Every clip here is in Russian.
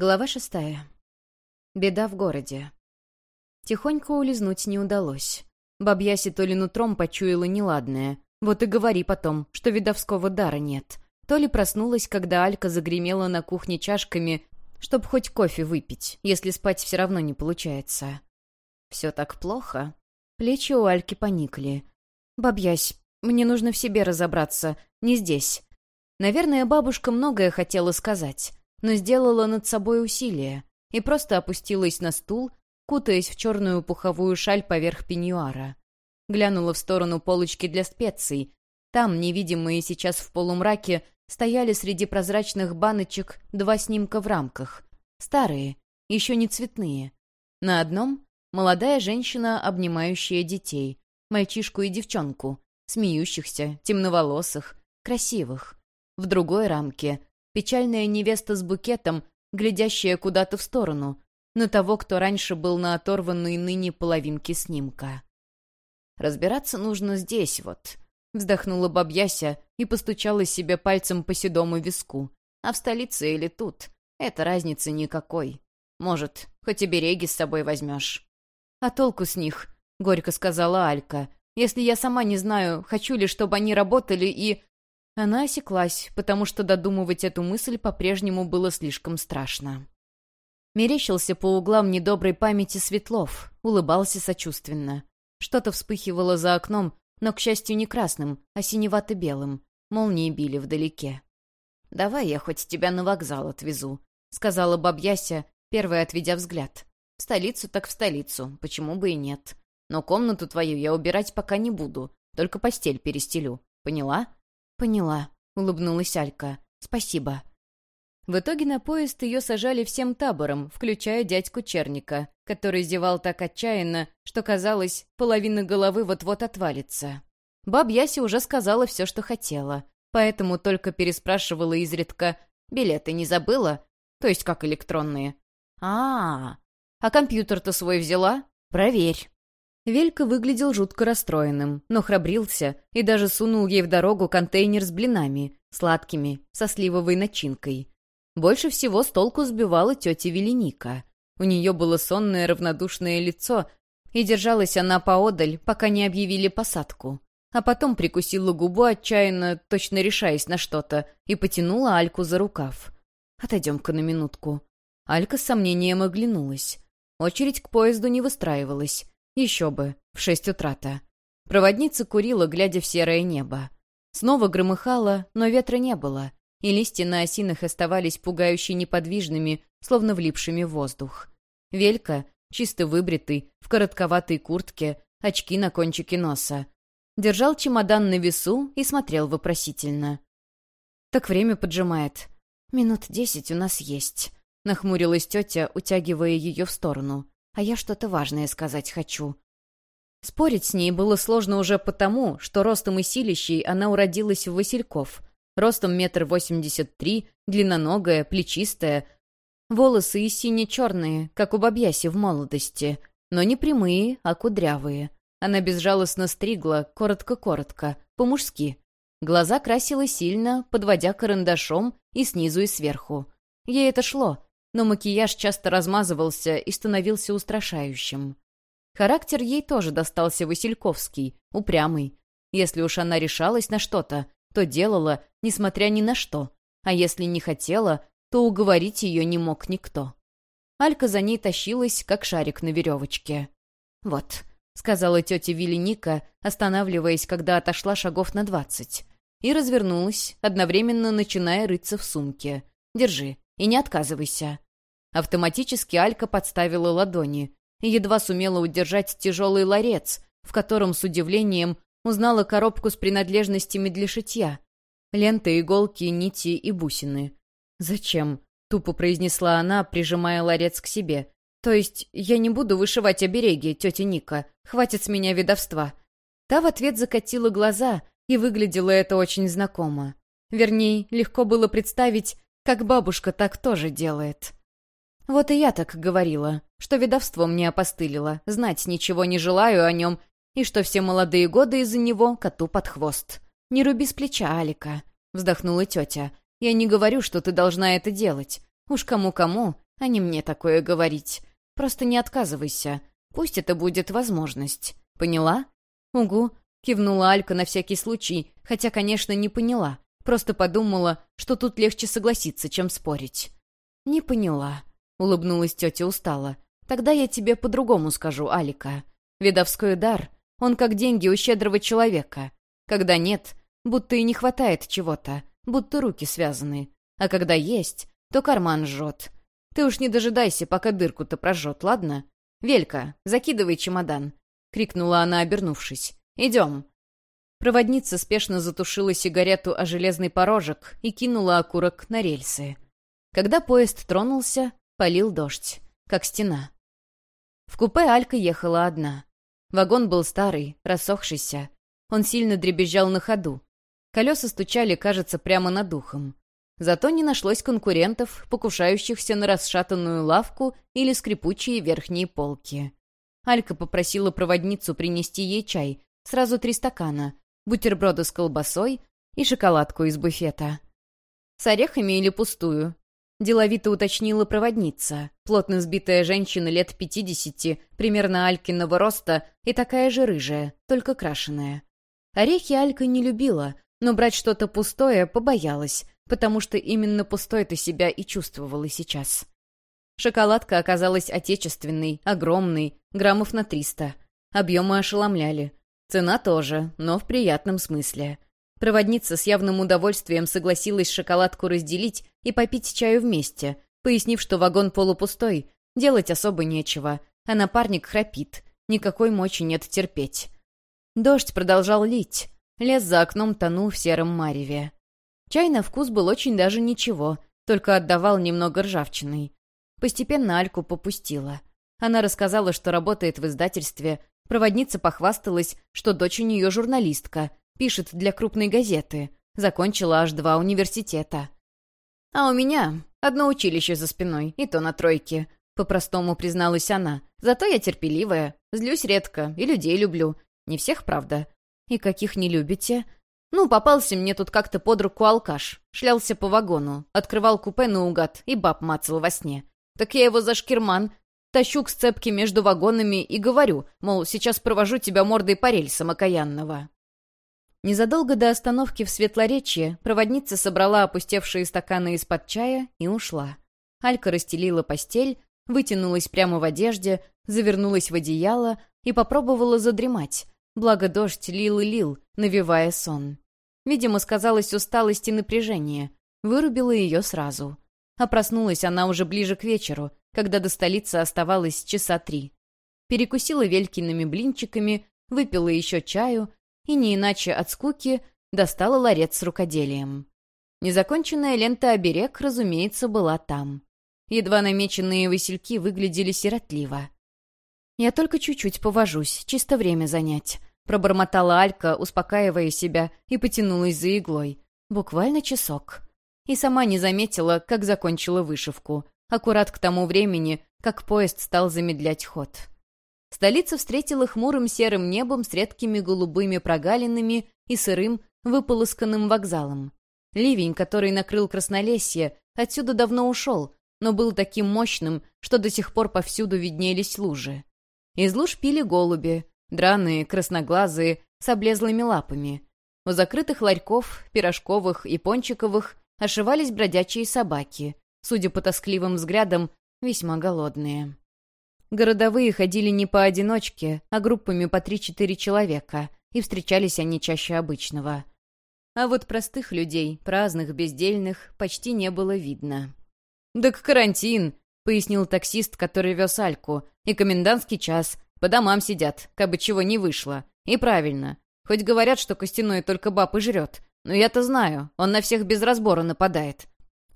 Глава шестая. Беда в городе. Тихонько улизнуть не удалось. Бабьяси то ли нутром почуяла неладное. Вот и говори потом, что видовского дара нет. То ли проснулась, когда Алька загремела на кухне чашками, чтоб хоть кофе выпить, если спать все равно не получается. Все так плохо. Плечи у Альки поникли. «Бабьясь, мне нужно в себе разобраться, не здесь». Наверное, бабушка многое хотела сказать, но сделала над собой усилие и просто опустилась на стул, кутаясь в черную пуховую шаль поверх пеньюара. Глянула в сторону полочки для специй. Там, невидимые сейчас в полумраке, стояли среди прозрачных баночек два снимка в рамках. Старые, еще не цветные. На одном — молодая женщина, обнимающая детей, мальчишку и девчонку, смеющихся, темноволосых, красивых. В другой рамке — печальная невеста с букетом, глядящая куда-то в сторону, на того, кто раньше был на оторванной ныне половинке снимка. «Разбираться нужно здесь вот», — вздохнула бабьяся и постучала себе пальцем по седому виску. «А в столице или тут? Это разницы никакой. Может, хоть и береги с собой возьмешь». «А толку с них?» — горько сказала Алька. «Если я сама не знаю, хочу ли, чтобы они работали и...» Она осеклась, потому что додумывать эту мысль по-прежнему было слишком страшно. Мерещился по углам недоброй памяти Светлов, улыбался сочувственно. Что-то вспыхивало за окном, но, к счастью, не красным, а синевато-белым. Молнии били вдалеке. «Давай я хоть тебя на вокзал отвезу», — сказала бабьяся, первая отведя взгляд. «В столицу так в столицу, почему бы и нет. Но комнату твою я убирать пока не буду, только постель перестелю. Поняла?» «Поняла», — улыбнулась Алька. «Спасибо». В итоге на поезд ее сажали всем табором, включая дядьку Черника, который зевал так отчаянно, что, казалось, половина головы вот-вот отвалится. Баб Яся уже сказала все, что хотела, поэтому только переспрашивала изредка «Билеты не забыла?» То есть как электронные. а, -а, -а. а компьютер-то свой взяла? Проверь». Велька выглядел жутко расстроенным, но храбрился и даже сунул ей в дорогу контейнер с блинами, сладкими, со сливовой начинкой. Больше всего с толку сбивала тетя Веленика. У нее было сонное равнодушное лицо, и держалась она поодаль, пока не объявили посадку. А потом прикусила губу отчаянно, точно решаясь на что-то, и потянула Альку за рукав. «Отойдем-ка на минутку». Алька с сомнением оглянулась. Очередь к поезду не выстраивалась. Еще бы, в шесть утра-то. Проводница курила, глядя в серое небо. Снова громыхало, но ветра не было и листья на осинах оставались пугающе неподвижными, словно влипшими в воздух. Велька, чисто выбритый, в коротковатой куртке, очки на кончике носа. Держал чемодан на весу и смотрел вопросительно. «Так время поджимает. Минут десять у нас есть», — нахмурилась тетя, утягивая ее в сторону. «А я что-то важное сказать хочу». Спорить с ней было сложно уже потому, что ростом и силищей она уродилась в Васильков — ростом метр восемьдесят три, длинноногая, плечистая. Волосы и сине-черные, как у бабьяси в молодости, но не прямые, а кудрявые. Она безжалостно стригла, коротко-коротко, по-мужски. Глаза красила сильно, подводя карандашом и снизу, и сверху. Ей это шло, но макияж часто размазывался и становился устрашающим. Характер ей тоже достался Васильковский, упрямый. Если уж она решалась на что-то, то делала, несмотря ни на что, а если не хотела, то уговорить ее не мог никто. Алька за ней тащилась, как шарик на веревочке. «Вот», — сказала тетя Вилли останавливаясь, когда отошла шагов на двадцать. И развернулась, одновременно начиная рыться в сумке. «Держи, и не отказывайся». Автоматически Алька подставила ладони и едва сумела удержать тяжелый ларец, в котором с удивлением Узнала коробку с принадлежностями для шитья. Ленты, иголки, нити и бусины. «Зачем?» — тупо произнесла она, прижимая ларец к себе. «То есть я не буду вышивать обереги, тетя Ника. Хватит с меня ведовства». Та в ответ закатила глаза, и выглядело это очень знакомо. Вернее, легко было представить, как бабушка так тоже делает. Вот и я так говорила, что ведовство мне опостылило, знать ничего не желаю о нем и что все молодые годы из-за него коту под хвост. «Не руби с плеча, Алика», — вздохнула тетя. «Я не говорю, что ты должна это делать. Уж кому-кому, а не мне такое говорить. Просто не отказывайся. Пусть это будет возможность. Поняла? Угу. Кивнула Алька на всякий случай, хотя, конечно, не поняла. Просто подумала, что тут легче согласиться, чем спорить. «Не поняла», — улыбнулась тетя устало. «Тогда я тебе по-другому скажу, Алика. Видовской дар, он как деньги у щедрого человека. Когда нет, будто и не хватает чего-то, будто руки связаны. А когда есть, то карман жжет. Ты уж не дожидайся, пока дырку-то прожжет, ладно? Велька, закидывай чемодан!» — крикнула она, обернувшись. «Идем!» Проводница спешно затушила сигарету о железный порожек и кинула окурок на рельсы. Когда поезд тронулся, полил дождь, как стена. В купе Алька ехала одна. Вагон был старый, рассохшийся. Он сильно дребезжал на ходу. Колеса стучали, кажется, прямо над ухом. Зато не нашлось конкурентов, покушающихся на расшатанную лавку или скрипучие верхние полки. Алька попросила проводницу принести ей чай, сразу три стакана, бутерброды с колбасой и шоколадку из буфета. «С орехами или пустую?» Деловито уточнила проводница, плотно сбитая женщина лет пятидесяти, примерно Алькиного роста и такая же рыжая, только крашеная. Орехи Алька не любила, но брать что-то пустое побоялась, потому что именно пустой ты себя и чувствовала сейчас. Шоколадка оказалась отечественной, огромной, граммов на триста. Объемы ошеломляли. Цена тоже, но в приятном смысле. Проводница с явным удовольствием согласилась шоколадку разделить и попить чаю вместе, пояснив, что вагон полупустой, делать особо нечего, а напарник храпит, никакой мочи нет терпеть. Дождь продолжал лить, лес за окном тонул в сером мареве. Чай на вкус был очень даже ничего, только отдавал немного ржавчиной. Постепенно Альку попустила. Она рассказала, что работает в издательстве, проводница похвасталась, что дочь у нее журналистка, пишет для крупной газеты, закончила аж два университета. «А у меня одно училище за спиной, и то на тройке», — по-простому призналась она. «Зато я терпеливая, злюсь редко и людей люблю. Не всех, правда. И каких не любите?» Ну, попался мне тут как-то под руку алкаш. Шлялся по вагону, открывал купе наугад и баб мацал во сне. Так я его за шкирман, тащу к сцепке между вагонами и говорю, мол, сейчас провожу тебя мордой по рельсам окаянного. Незадолго до остановки в Светлоречье проводница собрала опустевшие стаканы из-под чая и ушла. Алька расстелила постель, вытянулась прямо в одежде, завернулась в одеяло и попробовала задремать, Благо дождь лил и лил, навевая сон. Видимо, сказалась усталость и напряжение. Вырубила ее сразу. А проснулась она уже ближе к вечеру, когда до столицы оставалось часа три. Перекусила велькиными блинчиками, выпила еще чаю и, не иначе от скуки, достала ларец с рукоделием. Незаконченная лента-оберег, разумеется, была там. Едва намеченные васильки выглядели сиротливо. «Я только чуть-чуть повожусь, чисто время занять», Пробормотала Алька, успокаивая себя, и потянулась за иглой. Буквально часок. И сама не заметила, как закончила вышивку. Аккурат к тому времени, как поезд стал замедлять ход. Столица встретила хмурым серым небом с редкими голубыми прогалинами и сырым, выполосканным вокзалом. Ливень, который накрыл Краснолесье, отсюда давно ушел, но был таким мощным, что до сих пор повсюду виднелись лужи. Из луж пили голуби, Драные, красноглазые, с облезлыми лапами. У закрытых ларьков, пирожковых и пончиковых ошивались бродячие собаки, судя по тоскливым взглядам, весьма голодные. Городовые ходили не поодиночке, а группами по три-четыре человека, и встречались они чаще обычного. А вот простых людей, праздных, бездельных, почти не было видно. «Так карантин», — пояснил таксист, который вез Альку, «и комендантский час, по домам сидят, как бы чего не вышло. И правильно. Хоть говорят, что Костяной только баб и жрет. Но я-то знаю, он на всех без разбора нападает.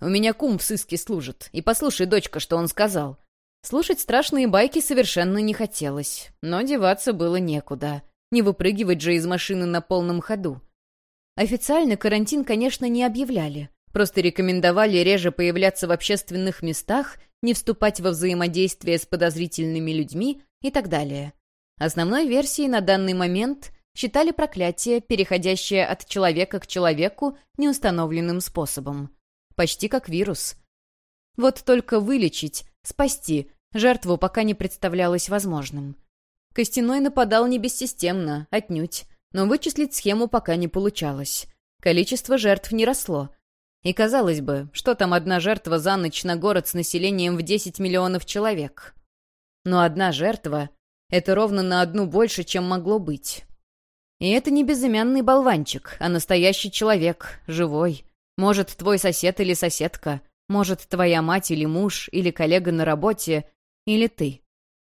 У меня кум в сыске служит. И послушай, дочка, что он сказал. Слушать страшные байки совершенно не хотелось. Но деваться было некуда. Не выпрыгивать же из машины на полном ходу. Официально карантин, конечно, не объявляли. Просто рекомендовали реже появляться в общественных местах, не вступать во взаимодействие с подозрительными людьми и так далее. Основной версией на данный момент считали проклятие, переходящее от человека к человеку неустановленным способом. Почти как вирус. Вот только вылечить, спасти, жертву пока не представлялось возможным. Костяной нападал не бессистемно, отнюдь, но вычислить схему пока не получалось. Количество жертв не росло. И казалось бы, что там одна жертва за ночь на город с населением в 10 миллионов человек. Но одна жертва — это ровно на одну больше, чем могло быть. И это не безымянный болванчик, а настоящий человек, живой. Может, твой сосед или соседка, может, твоя мать или муж, или коллега на работе, или ты.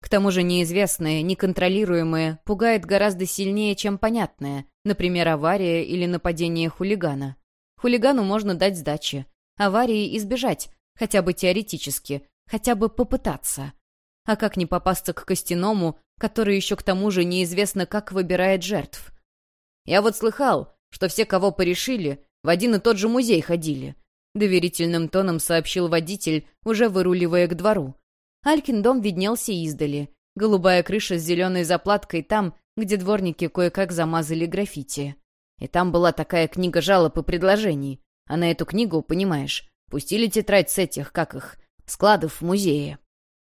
К тому же неизвестное, неконтролируемое пугает гораздо сильнее, чем понятное, например, авария или нападение хулигана. Хулигану можно дать сдачи, аварии избежать, хотя бы теоретически, хотя бы попытаться. А как не попасться к костяному, который еще к тому же неизвестно, как выбирает жертв? Я вот слыхал, что все, кого порешили, в один и тот же музей ходили. Доверительным тоном сообщил водитель, уже выруливая к двору. Алькин дом виднелся издали. Голубая крыша с зеленой заплаткой там, где дворники кое-как замазали граффити. И там была такая книга жалоб и предложений. А на эту книгу, понимаешь, пустили тетрадь с этих, как их, складов в музее.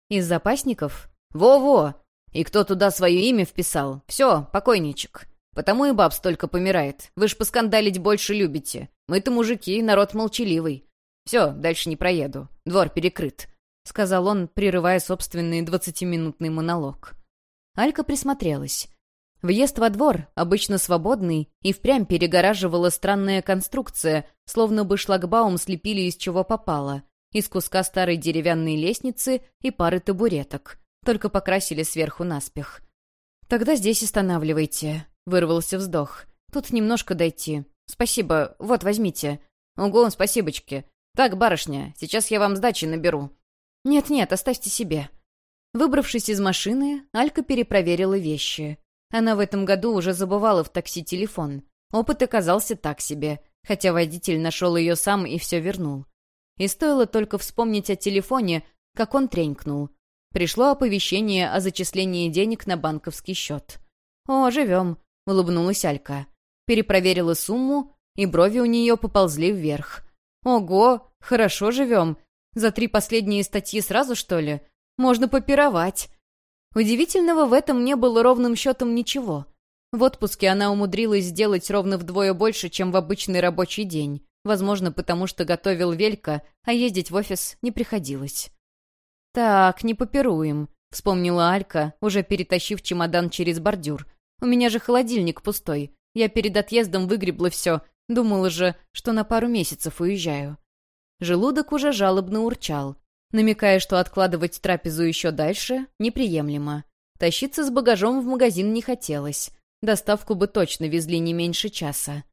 Из запасников? Во-во! И кто туда свое имя вписал? Все, покойничек. Потому и баб столько помирает. Вы ж поскандалить больше любите. Мы-то мужики, народ молчаливый. Все, дальше не проеду. Двор перекрыт. — сказал он, прерывая собственный двадцатиминутный монолог. Алька присмотрелась. Въезд во двор, обычно свободный, и впрямь перегораживала странная конструкция, словно бы шлагбаум слепили из чего попало, из куска старой деревянной лестницы и пары табуреток, только покрасили сверху наспех. «Тогда здесь останавливайте», — вырвался вздох. «Тут немножко дойти. Спасибо, вот, возьмите». «Угу, спасибочки. Так, барышня, сейчас я вам сдачи наберу». «Нет-нет, оставьте себе». Выбравшись из машины, Алька перепроверила вещи. Она в этом году уже забывала в такси телефон. Опыт оказался так себе, хотя водитель нашел ее сам и все вернул. И стоило только вспомнить о телефоне, как он тренькнул. Пришло оповещение о зачислении денег на банковский счет. «О, живем», — улыбнулась Алька. Перепроверила сумму, и брови у нее поползли вверх. «Ого, хорошо живем. За три последние статьи сразу, что ли? Можно попировать. Удивительного в этом не было ровным счетом ничего. В отпуске она умудрилась сделать ровно вдвое больше, чем в обычный рабочий день. Возможно, потому что готовил Велька, а ездить в офис не приходилось. «Так, не попируем», — вспомнила Алька, уже перетащив чемодан через бордюр. «У меня же холодильник пустой. Я перед отъездом выгребла все. Думала же, что на пару месяцев уезжаю». Желудок уже жалобно урчал, намекая, что откладывать трапезу еще дальше неприемлемо. Тащиться с багажом в магазин не хотелось. Доставку бы точно везли не меньше часа.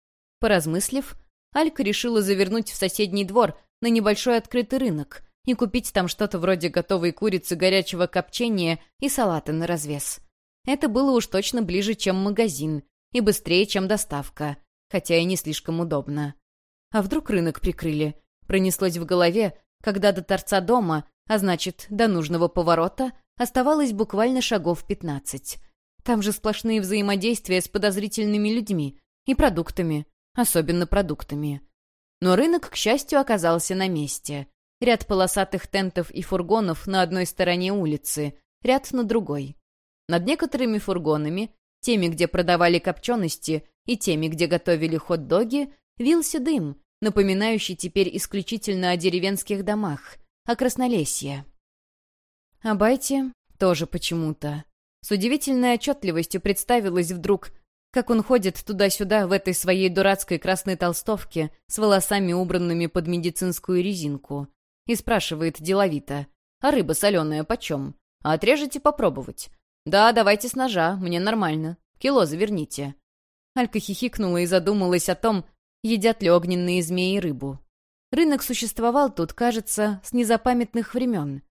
Поразмыслив, Алька решила завернуть в соседний двор на небольшой открытый рынок и купить там что-то вроде готовой курицы горячего копчения и салата на развес. Это было уж точно ближе, чем магазин, и быстрее, чем доставка, хотя и не слишком удобно. А вдруг рынок прикрыли, Пронеслось в голове, когда до торца дома, а значит, до нужного поворота, оставалось буквально шагов пятнадцать. Там же сплошные взаимодействия с подозрительными людьми и продуктами, особенно продуктами. Но рынок, к счастью, оказался на месте. Ряд полосатых тентов и фургонов на одной стороне улицы, ряд на другой. Над некоторыми фургонами, теми, где продавали копчености, и теми, где готовили хот-доги, вился дым, напоминающий теперь исключительно о деревенских домах, о краснолесье. Байте тоже почему-то. С удивительной отчетливостью представилось вдруг, как он ходит туда-сюда в этой своей дурацкой красной толстовке с волосами, убранными под медицинскую резинку, и спрашивает деловито, «А рыба соленая почем? А отрежете попробовать?» «Да, давайте с ножа, мне нормально. Кило заверните». Алька хихикнула и задумалась о том, едят ли огненные змеи рыбу. Рынок существовал тут, кажется, с незапамятных времен.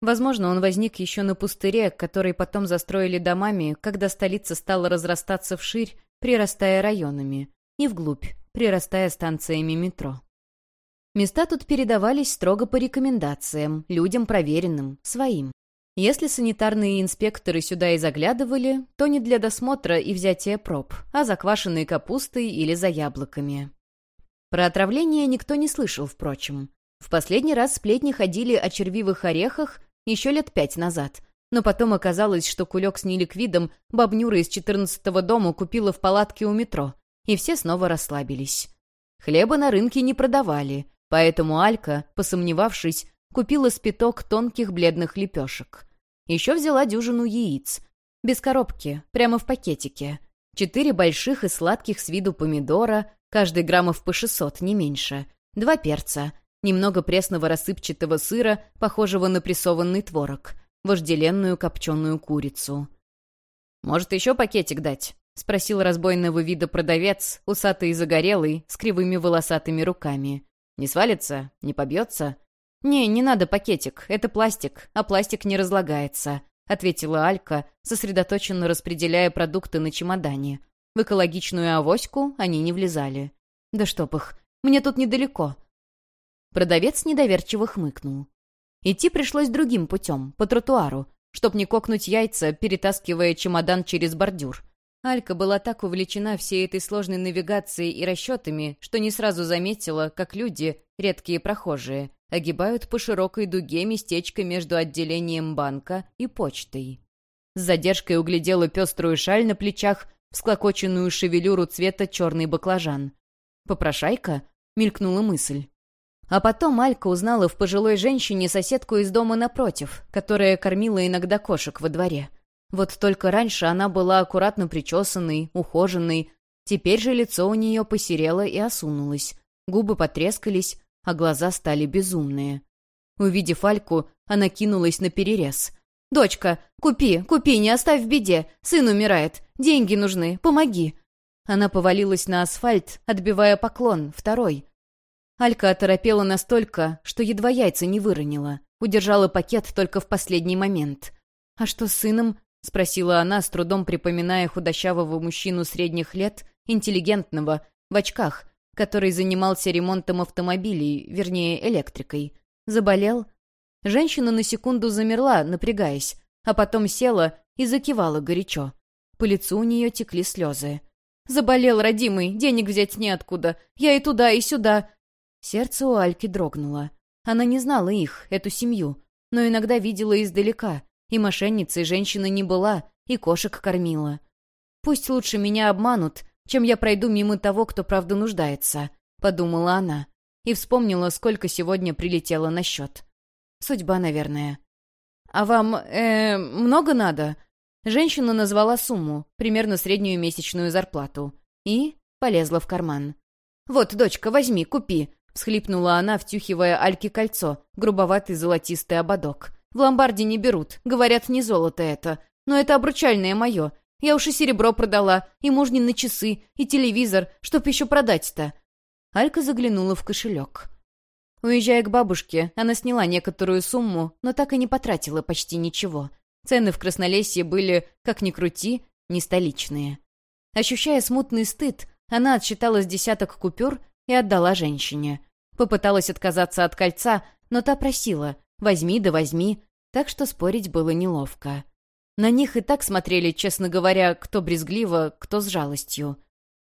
Возможно, он возник еще на пустыре, который потом застроили домами, когда столица стала разрастаться вширь, прирастая районами, и вглубь, прирастая станциями метро. Места тут передавались строго по рекомендациям, людям проверенным, своим. Если санитарные инспекторы сюда и заглядывали, то не для досмотра и взятия проб, а за квашеной капустой или за яблоками. Про отравление никто не слышал, впрочем. В последний раз сплетни ходили о червивых орехах еще лет пять назад, но потом оказалось, что кулек с неликвидом бабнюра из четырнадцатого дома купила в палатке у метро, и все снова расслабились. Хлеба на рынке не продавали, поэтому Алька, посомневавшись, купила спиток тонких бледных лепешек. Еще взяла дюжину яиц. Без коробки, прямо в пакетике. Четыре больших и сладких с виду помидора, каждый граммов по 600, не меньше. Два перца. Немного пресного рассыпчатого сыра, похожего на прессованный творог. Вожделенную копченую курицу. «Может, еще пакетик дать?» — спросил разбойного вида продавец, усатый и загорелый, с кривыми волосатыми руками. «Не свалится? Не побьется?» «Не, не надо пакетик, это пластик, а пластик не разлагается», — ответила Алька, сосредоточенно распределяя продукты на чемодане. В экологичную авоську они не влезали. «Да чтоб их, мне тут недалеко». Продавец недоверчиво хмыкнул. Идти пришлось другим путем, по тротуару, чтоб не кокнуть яйца, перетаскивая чемодан через бордюр. Алька была так увлечена всей этой сложной навигацией и расчетами, что не сразу заметила, как люди, редкие прохожие, огибают по широкой дуге местечко между отделением банка и почтой. С задержкой углядела пеструю шаль на плечах, всклокоченную шевелюру цвета черный баклажан. «Попрошайка?» — мелькнула мысль. А потом Алька узнала в пожилой женщине соседку из дома напротив, которая кормила иногда кошек во дворе. Вот только раньше она была аккуратно причесанной, ухоженной, теперь же лицо у нее посерело и осунулось, губы потрескались, а глаза стали безумные. Увидев Альку, она кинулась на перерез. «Дочка, купи, купи, не оставь в беде. Сын умирает. Деньги нужны, помоги». Она повалилась на асфальт, отбивая поклон, второй. Алька оторопела настолько, что едва яйца не выронила. Удержала пакет только в последний момент. «А что с сыном?» — спросила она, с трудом припоминая худощавого мужчину средних лет, интеллигентного, в очках, который занимался ремонтом автомобилей, вернее, электрикой. Заболел? Женщина на секунду замерла, напрягаясь, а потом села и закивала горячо. По лицу у нее текли слезы. «Заболел, родимый, денег взять неоткуда. Я и туда, и сюда». Сердце у Альки дрогнуло. Она не знала их, эту семью, но иногда видела издалека, и мошенницей женщина не была, и кошек кормила. Пусть лучше меня обманут, чем я пройду мимо того, кто правда нуждается», — подумала она. И вспомнила, сколько сегодня прилетело на счет. Судьба, наверное. «А вам, э, много надо?» Женщина назвала сумму, примерно среднюю месячную зарплату. И полезла в карман. «Вот, дочка, возьми, купи», — всхлипнула она, втюхивая Альке кольцо, грубоватый золотистый ободок. «В ломбарде не берут, говорят, не золото это. Но это обручальное мое. Я уж и серебро продала, и мужнины часы, и телевизор, чтоб еще продать-то». Алька заглянула в кошелек. Уезжая к бабушке, она сняла некоторую сумму, но так и не потратила почти ничего. Цены в Краснолесье были, как ни крути, не столичные. Ощущая смутный стыд, она отсчитала с десяток купюр и отдала женщине. Попыталась отказаться от кольца, но та просила «возьми да возьми», так что спорить было неловко. На них и так смотрели, честно говоря, кто брезгливо, кто с жалостью.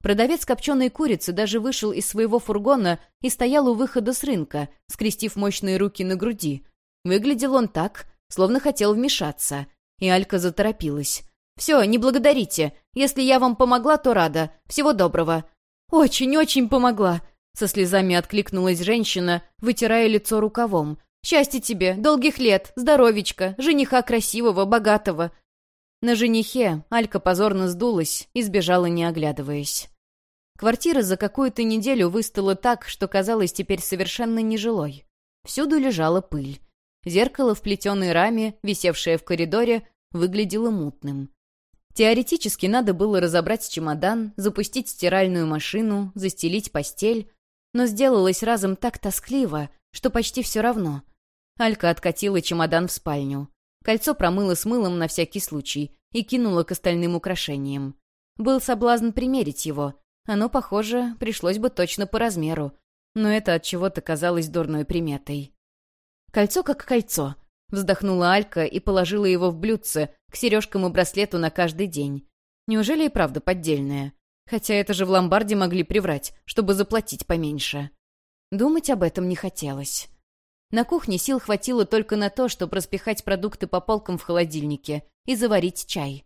Продавец копченой курицы даже вышел из своего фургона и стоял у выхода с рынка, скрестив мощные руки на груди. Выглядел он так, словно хотел вмешаться. И Алька заторопилась. «Все, не благодарите. Если я вам помогла, то рада. Всего доброго». «Очень-очень помогла», — со слезами откликнулась женщина, вытирая лицо рукавом. Счастья тебе, долгих лет, здоровечка, жениха красивого, богатого». На женихе Алька позорно сдулась и сбежала, не оглядываясь. Квартира за какую-то неделю выстала так, что казалось теперь совершенно нежилой. Всюду лежала пыль. Зеркало в плетеной раме, висевшее в коридоре, выглядело мутным. Теоретически надо было разобрать чемодан, запустить стиральную машину, застелить постель, но сделалось разом так тоскливо, что почти все равно. Алька откатила чемодан в спальню. Кольцо промыла с мылом на всякий случай и кинула к остальным украшениям. Был соблазн примерить его. Оно, похоже, пришлось бы точно по размеру. Но это от чего-то казалось дурной приметой. «Кольцо как кольцо», — вздохнула Алька и положила его в блюдце к сережкам и браслету на каждый день. Неужели и правда поддельное? Хотя это же в ломбарде могли приврать, чтобы заплатить поменьше. Думать об этом не хотелось. На кухне сил хватило только на то, чтобы распихать продукты по полкам в холодильнике и заварить чай.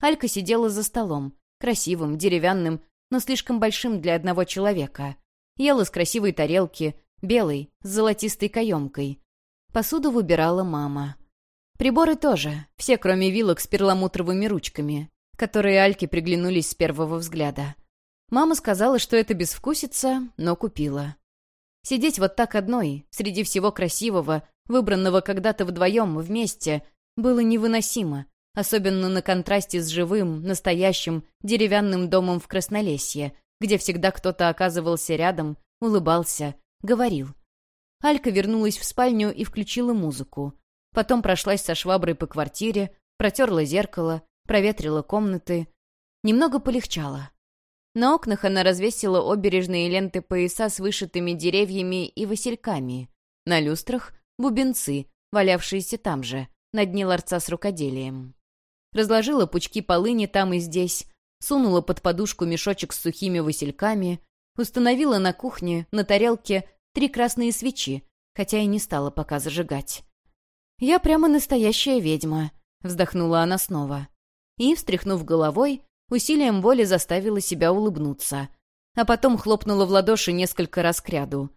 Алька сидела за столом, красивым, деревянным, но слишком большим для одного человека. Ела с красивой тарелки, белой, с золотистой каемкой. Посуду выбирала мама. Приборы тоже, все, кроме вилок с перламутровыми ручками, которые Альке приглянулись с первого взгляда. Мама сказала, что это безвкусица, но купила. Сидеть вот так одной, среди всего красивого, выбранного когда-то вдвоем, вместе, было невыносимо, особенно на контрасте с живым, настоящим, деревянным домом в Краснолесье, где всегда кто-то оказывался рядом, улыбался, говорил. Алька вернулась в спальню и включила музыку. Потом прошлась со шваброй по квартире, протерла зеркало, проветрила комнаты. Немного полегчало. На окнах она развесила обережные ленты пояса с вышитыми деревьями и васильками. На люстрах — бубенцы, валявшиеся там же, на дне ларца с рукоделием. Разложила пучки полыни там и здесь, сунула под подушку мешочек с сухими васильками, установила на кухне, на тарелке, три красные свечи, хотя и не стала пока зажигать. «Я прямо настоящая ведьма», — вздохнула она снова. И, встряхнув головой, усилием воли заставила себя улыбнуться. А потом хлопнула в ладоши несколько раз кряду.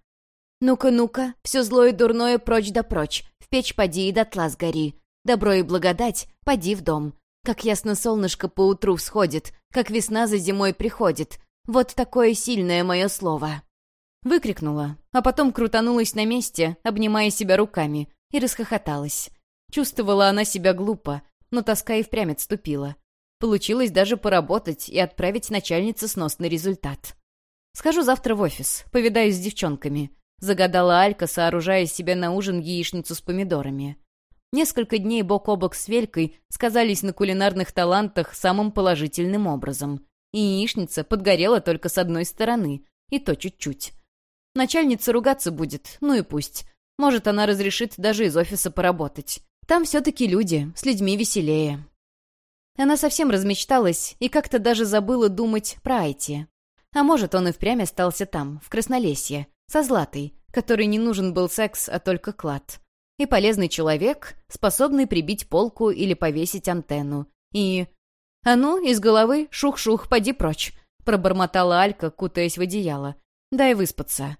«Ну-ка, ну-ка, все злое и дурное прочь да прочь, в печь поди и дотла сгори. Добро и благодать, поди в дом. Как ясно солнышко поутру всходит, как весна за зимой приходит. Вот такое сильное мое слово». Выкрикнула, а потом крутанулась на месте, обнимая себя руками, и расхохоталась. Чувствовала она себя глупо, но тоска и впрямь отступила. Получилось даже поработать и отправить начальнице сносный результат. «Схожу завтра в офис, повидаюсь с девчонками», — загадала Алька, сооружая себе на ужин яичницу с помидорами. Несколько дней бок о бок с Велькой сказались на кулинарных талантах самым положительным образом. И яичница подгорела только с одной стороны, и то чуть-чуть. Начальница ругаться будет, ну и пусть. Может, она разрешит даже из офиса поработать. Там все-таки люди, с людьми веселее. Она совсем размечталась и как-то даже забыла думать про Айти. А может, он и впрямь остался там, в Краснолесье, со Златой, которой не нужен был секс, а только клад и полезный человек, способный прибить полку или повесить антенну. И... «А ну, из головы, шух-шух, поди прочь», — пробормотала Алька, кутаясь в одеяло. «Дай выспаться».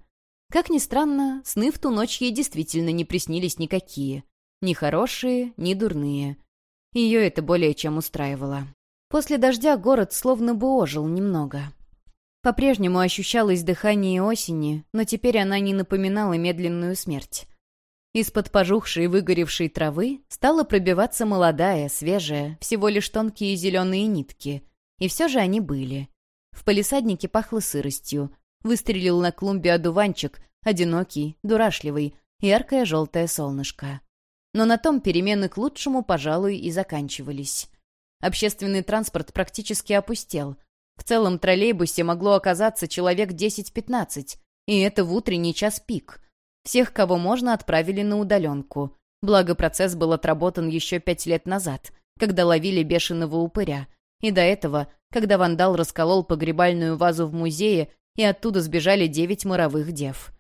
Как ни странно, сны в ту ночь ей действительно не приснились никакие. Ни хорошие, ни дурные. Ее это более чем устраивало. После дождя город словно бы ожил немного. По-прежнему ощущалось дыхание осени, но теперь она не напоминала медленную смерть. Из-под пожухшей и выгоревшей травы стала пробиваться молодая, свежая, всего лишь тонкие зеленые нитки. И все же они были. В палисаднике пахло сыростью. Выстрелил на клумбе одуванчик, одинокий, дурашливый, яркое желтое солнышко. Но на том перемены к лучшему, пожалуй, и заканчивались. Общественный транспорт практически опустел. В целом троллейбусе могло оказаться человек 10-15, и это в утренний час пик — всех, кого можно, отправили на удаленку. Благо, процесс был отработан еще пять лет назад, когда ловили бешеного упыря. И до этого, когда вандал расколол погребальную вазу в музее, и оттуда сбежали девять моровых дев.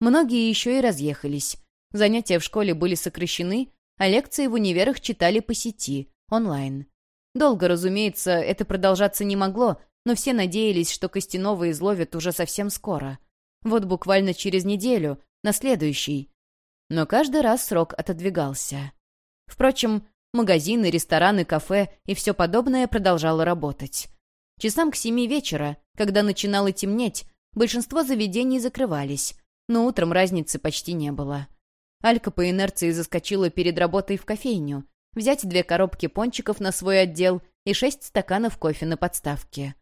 Многие еще и разъехались. Занятия в школе были сокращены, а лекции в универах читали по сети, онлайн. Долго, разумеется, это продолжаться не могло, но все надеялись, что Костянова изловят уже совсем скоро. Вот буквально через неделю, на следующий. Но каждый раз срок отодвигался. Впрочем, магазины, рестораны, кафе и все подобное продолжало работать. Часам к семи вечера, когда начинало темнеть, большинство заведений закрывались, но утром разницы почти не было. Алька по инерции заскочила перед работой в кофейню, взять две коробки пончиков на свой отдел и шесть стаканов кофе на подставке.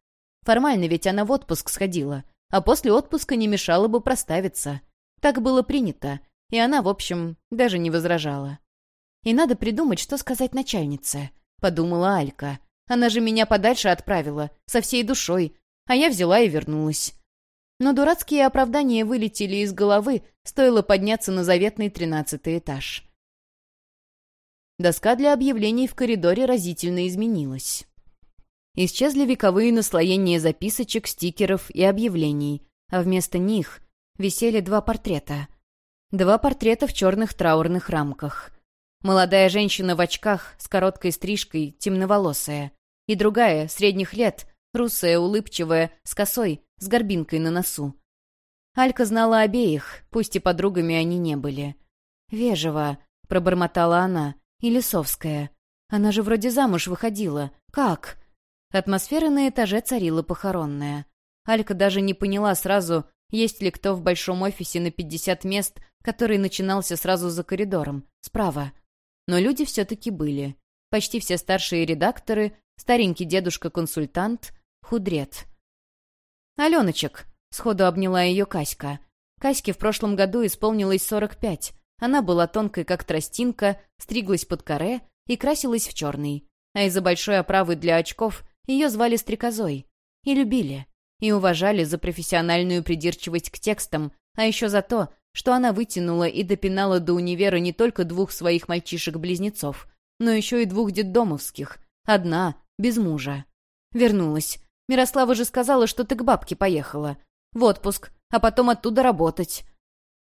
Формально ведь она в отпуск сходила, а после отпуска не мешало бы проставиться. Так было принято, и она, в общем, даже не возражала. «И надо придумать, что сказать начальнице», — подумала Алька. «Она же меня подальше отправила, со всей душой, а я взяла и вернулась». Но дурацкие оправдания вылетели из головы, стоило подняться на заветный тринадцатый этаж. Доска для объявлений в коридоре разительно изменилась. Исчезли вековые наслоения записочек, стикеров и объявлений, а вместо них висели два портрета. Два портрета в черных траурных рамках. Молодая женщина в очках с короткой стрижкой, темноволосая. И другая, средних лет, русая, улыбчивая, с косой, с горбинкой на носу. Алька знала обеих, пусть и подругами они не были. «Вежева», — пробормотала она, — «и Лисовская. Она же вроде замуж выходила. Как?» Атмосфера на этаже царила похоронная. Алька даже не поняла сразу, есть ли кто в большом офисе на 50 мест, который начинался сразу за коридором, справа. Но люди все-таки были. Почти все старшие редакторы, старенький дедушка-консультант, худрет. «Аленочек», — сходу обняла ее Каська. Каське в прошлом году исполнилось 45. Она была тонкой, как тростинка, стриглась под коре и красилась в черный. А из-за большой оправы для очков ее звали Стрекозой. И любили. И уважали за профессиональную придирчивость к текстам, а еще за то, что она вытянула и допинала до универа не только двух своих мальчишек-близнецов, но еще и двух детдомовских. Одна, без мужа. Вернулась. Мирослава же сказала, что ты к бабке поехала. В отпуск, а потом оттуда работать.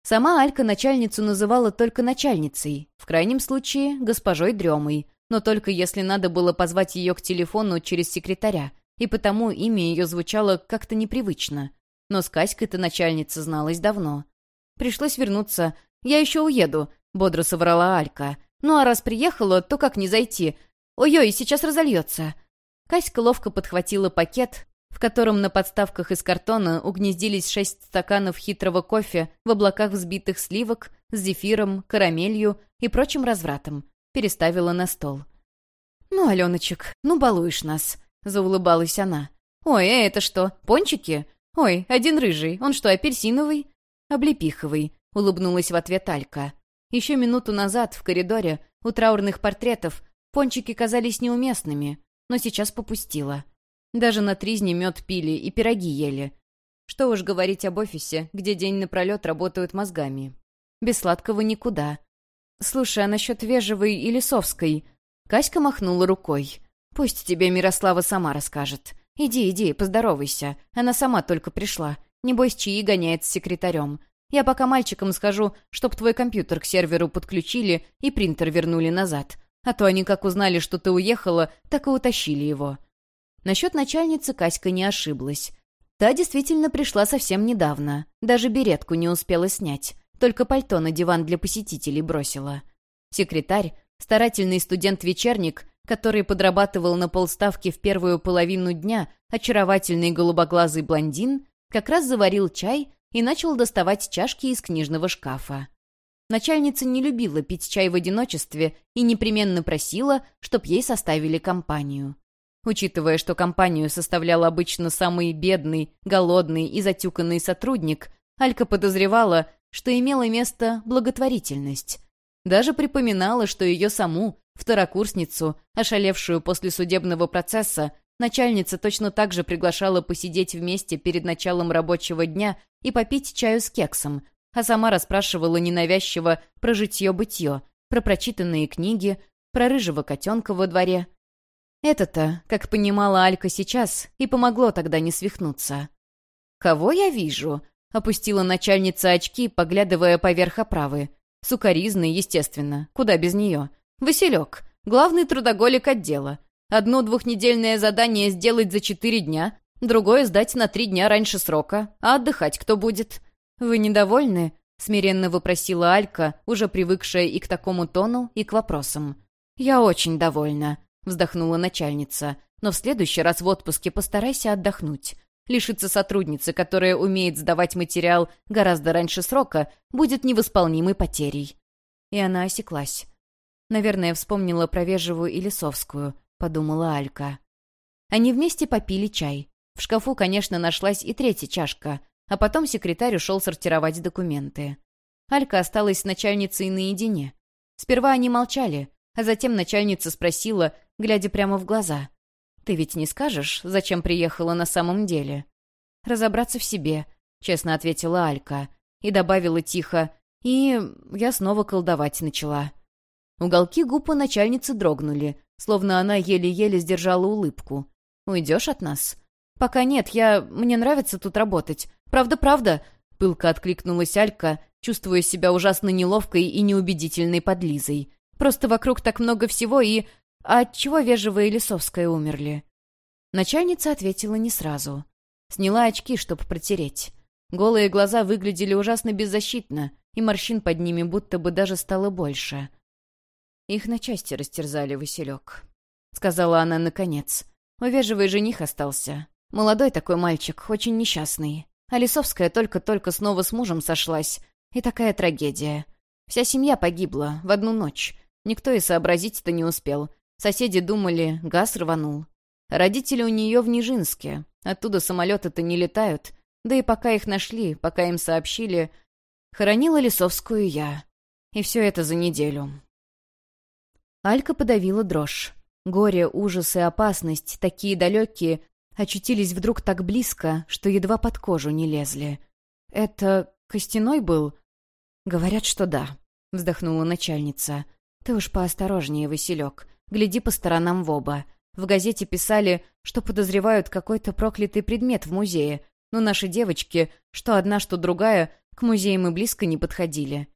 Сама Алька начальницу называла только начальницей, в крайнем случае госпожой Дремой, но только если надо было позвать ее к телефону через секретаря, и потому имя ее звучало как-то непривычно. Но с Каськой-то начальница зналась давно. Пришлось вернуться. «Я еще уеду», — бодро соврала Алька. «Ну а раз приехала, то как не зайти? Ой-ой, сейчас разольется». Каська ловко подхватила пакет, в котором на подставках из картона угнездились шесть стаканов хитрого кофе в облаках взбитых сливок с зефиром, карамелью и прочим развратом, переставила на стол. «Ну, Аленочек, ну балуешь нас», — заулыбалась она. «Ой, а это что, пончики? Ой, один рыжий, он что, апельсиновый?» «Облепиховый», — улыбнулась в ответ Алька. Еще минуту назад в коридоре у траурных портретов пончики казались неуместными, но сейчас попустила. Даже на тризне мед пили и пироги ели. Что уж говорить об офисе, где день напролет работают мозгами. Без сладкого никуда. «Слушай, а насчет Вежевой и Лисовской?» Каська махнула рукой. «Пусть тебе Мирослава сама расскажет. Иди, иди, поздоровайся. Она сама только пришла. Небось, чаи гоняет с секретарем. Я пока мальчикам скажу, чтоб твой компьютер к серверу подключили и принтер вернули назад. А то они как узнали, что ты уехала, так и утащили его». Насчет начальницы Каська не ошиблась. Та действительно пришла совсем недавно. Даже беретку не успела снять. Только пальто на диван для посетителей бросила. Секретарь, старательный студент-вечерник, который подрабатывал на полставки в первую половину дня, очаровательный голубоглазый блондин, как раз заварил чай и начал доставать чашки из книжного шкафа. Начальница не любила пить чай в одиночестве и непременно просила, чтоб ей составили компанию. Учитывая, что компанию составлял обычно самый бедный, голодный и затюканный сотрудник, Алька подозревала, что имела место благотворительность. Даже припоминала, что ее саму, второкурсницу, ошалевшую после судебного процесса, начальница точно так же приглашала посидеть вместе перед началом рабочего дня и попить чаю с кексом, а сама расспрашивала ненавязчиво про житье-бытье, про прочитанные книги, про рыжего котенка во дворе, это-то, как понимала Алька сейчас, и помогло тогда не свихнуться. «Кого я вижу?» — опустила начальница очки, поглядывая поверх оправы. Сукаризный, естественно, куда без нее. «Василек, главный трудоголик отдела. Одно двухнедельное задание сделать за четыре дня, другое сдать на три дня раньше срока, а отдыхать кто будет?» «Вы недовольны?» — смиренно вопросила Алька, уже привыкшая и к такому тону, и к вопросам. «Я очень довольна», — вздохнула начальница. «Но в следующий раз в отпуске постарайся отдохнуть. Лишиться сотрудницы, которая умеет сдавать материал гораздо раньше срока, будет невосполнимой потерей». И она осеклась. Наверное, вспомнила про Вежевую и Лисовскую, подумала Алька. Они вместе попили чай. В шкафу, конечно, нашлась и третья чашка, а потом секретарь ушел сортировать документы. Алька осталась с начальницей наедине. Сперва они молчали, а затем начальница спросила, глядя прямо в глаза. «Ты ведь не скажешь, зачем приехала на самом деле?» «Разобраться в себе», — честно ответила Алька. И добавила тихо. «И я снова колдовать начала». Уголки губ у начальницы дрогнули, словно она еле-еле сдержала улыбку. «Уйдешь от нас?» «Пока нет, я... Мне нравится тут работать. Правда-правда», — пылко откликнулась Алька чувствуя себя ужасно неловкой и неубедительной подлизой. Просто вокруг так много всего и... А отчего Вежева и Лисовская умерли? Начальница ответила не сразу. Сняла очки, чтобы протереть. Голые глаза выглядели ужасно беззащитно, и морщин под ними будто бы даже стало больше. «Их на части растерзали, Василек», — сказала она наконец. Увеживый жених остался. Молодой такой мальчик, очень несчастный. А Лисовская только-только снова с мужем сошлась. И такая трагедия. Вся семья погибла в одну ночь. Никто и сообразить-то не успел. Соседи думали, газ рванул. Родители у нее в Нижинске. Оттуда самолеты-то не летают. Да и пока их нашли, пока им сообщили... Хоронила Лисовскую я. И все это за неделю. Алька подавила дрожь. Горе, ужас и опасность, такие далекие, очутились вдруг так близко, что едва под кожу не лезли. «Это костяной был?» «Говорят, что да», — вздохнула начальница. «Ты уж поосторожнее, Василек. Гляди по сторонам в оба. В газете писали, что подозревают какой-то проклятый предмет в музее, но наши девочки, что одна, что другая, к музеям и близко не подходили.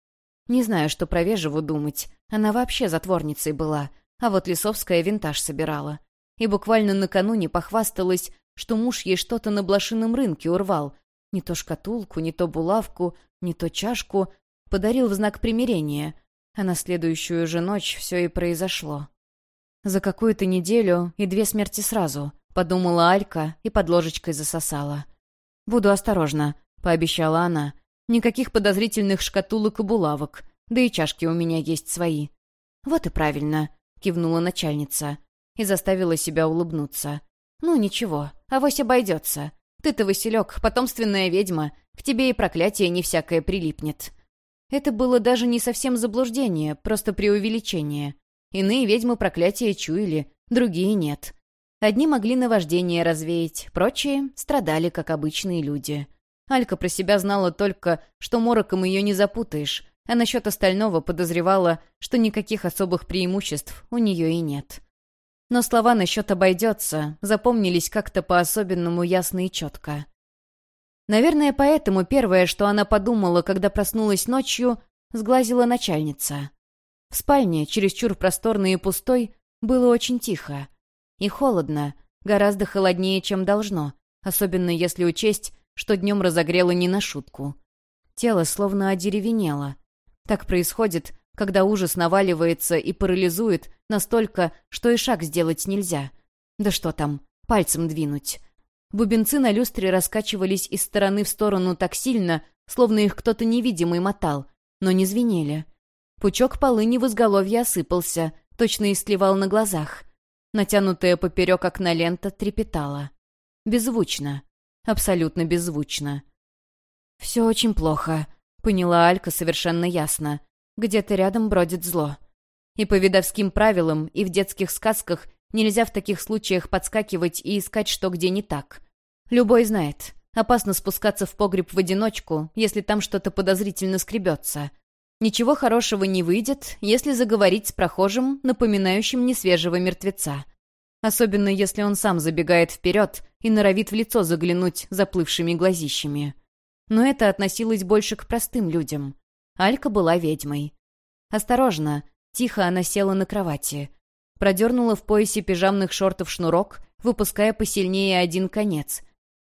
Не знаю, что про Вежеву думать. Она вообще затворницей была, а вот Лисовская винтаж собирала. И буквально накануне похвасталась, что муж ей что-то на блошином рынке урвал. Не то шкатулку, не то булавку, не то чашку. Подарил в знак примирения. А на следующую же ночь все и произошло. За какую-то неделю и две смерти сразу, подумала Алька и под ложечкой засосала. «Буду осторожна», — пообещала она. «Никаких подозрительных шкатулок и булавок, да и чашки у меня есть свои». «Вот и правильно», — кивнула начальница и заставила себя улыбнуться. «Ну, ничего, авось обойдется. Ты-то, Василек, потомственная ведьма, к тебе и проклятие не всякое прилипнет». Это было даже не совсем заблуждение, просто преувеличение. Иные ведьмы проклятия чуяли, другие нет. Одни могли наваждение развеять, прочие страдали, как обычные люди. Алька про себя знала только, что мороком ее не запутаешь, а насчет остального подозревала, что никаких особых преимуществ у нее и нет. Но слова насчет «обойдется» запомнились как-то по-особенному ясно и четко. Наверное, поэтому первое, что она подумала, когда проснулась ночью, сглазила начальница. В спальне, чересчур просторной и пустой, было очень тихо. И холодно, гораздо холоднее, чем должно, особенно если учесть, что днем разогрело не на шутку. Тело словно одеревенело. Так происходит, когда ужас наваливается и парализует настолько, что и шаг сделать нельзя. Да что там, пальцем двинуть. Бубенцы на люстре раскачивались из стороны в сторону так сильно, словно их кто-то невидимый мотал, но не звенели. Пучок полыни в изголовье осыпался, точно истлевал на глазах. Натянутая поперек окна лента трепетала. Беззвучно. Абсолютно беззвучно. «Все очень плохо», — поняла Алька совершенно ясно. Где-то рядом бродит зло. И по видовским правилам, и в детских сказках нельзя в таких случаях подскакивать и искать, что где не так. Любой знает. Опасно спускаться в погреб в одиночку, если там что-то подозрительно скребется. Ничего хорошего не выйдет, если заговорить с прохожим, напоминающим несвежего мертвеца. Особенно если он сам забегает вперед и норовит в лицо заглянуть заплывшими глазищами. Но это относилось больше к простым людям. Алька была ведьмой. Осторожно, тихо она села на кровати. Продернула в поясе пижамных шортов шнурок, выпуская посильнее один конец.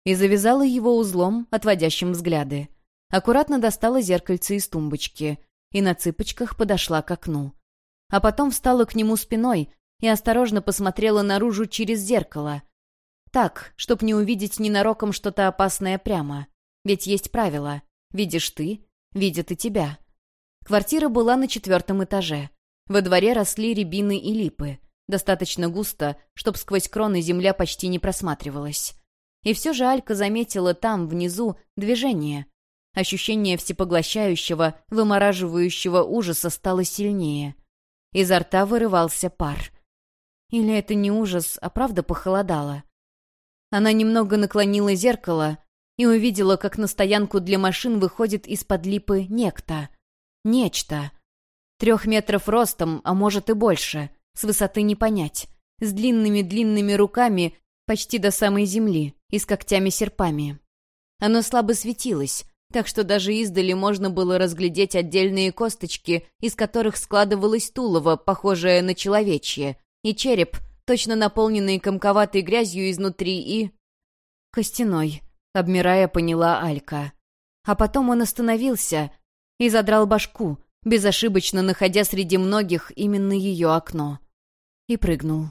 И завязала его узлом, отводящим взгляды. Аккуратно достала зеркальце из тумбочки и на цыпочках подошла к окну. А потом встала к нему спиной и осторожно посмотрела наружу через зеркало. Так, чтоб не увидеть ненароком что-то опасное прямо. Ведь есть правило. Видишь ты, видят и тебя. Квартира была на четвертом этаже. Во дворе росли рябины и липы. Достаточно густо, чтоб сквозь кроны земля почти не просматривалась. И все же Алька заметила там, внизу, движение. Ощущение всепоглощающего, вымораживающего ужаса стало сильнее. Изо рта вырывался пар. Или это не ужас, а правда похолодало? Она немного наклонила зеркало и увидела, как на стоянку для машин выходит из-под липы некто. Нечто. Трех метров ростом, а может и больше. С высоты не понять. С длинными-длинными руками почти до самой земли и с когтями-серпами. Оно слабо светилось, так что даже издали можно было разглядеть отдельные косточки, из которых складывалось тулово, похожее на человечье, и череп, точно наполненный комковатой грязью изнутри и... «Костяной», — обмирая, поняла Алька. А потом он остановился и задрал башку, безошибочно находя среди многих именно ее окно. И прыгнул.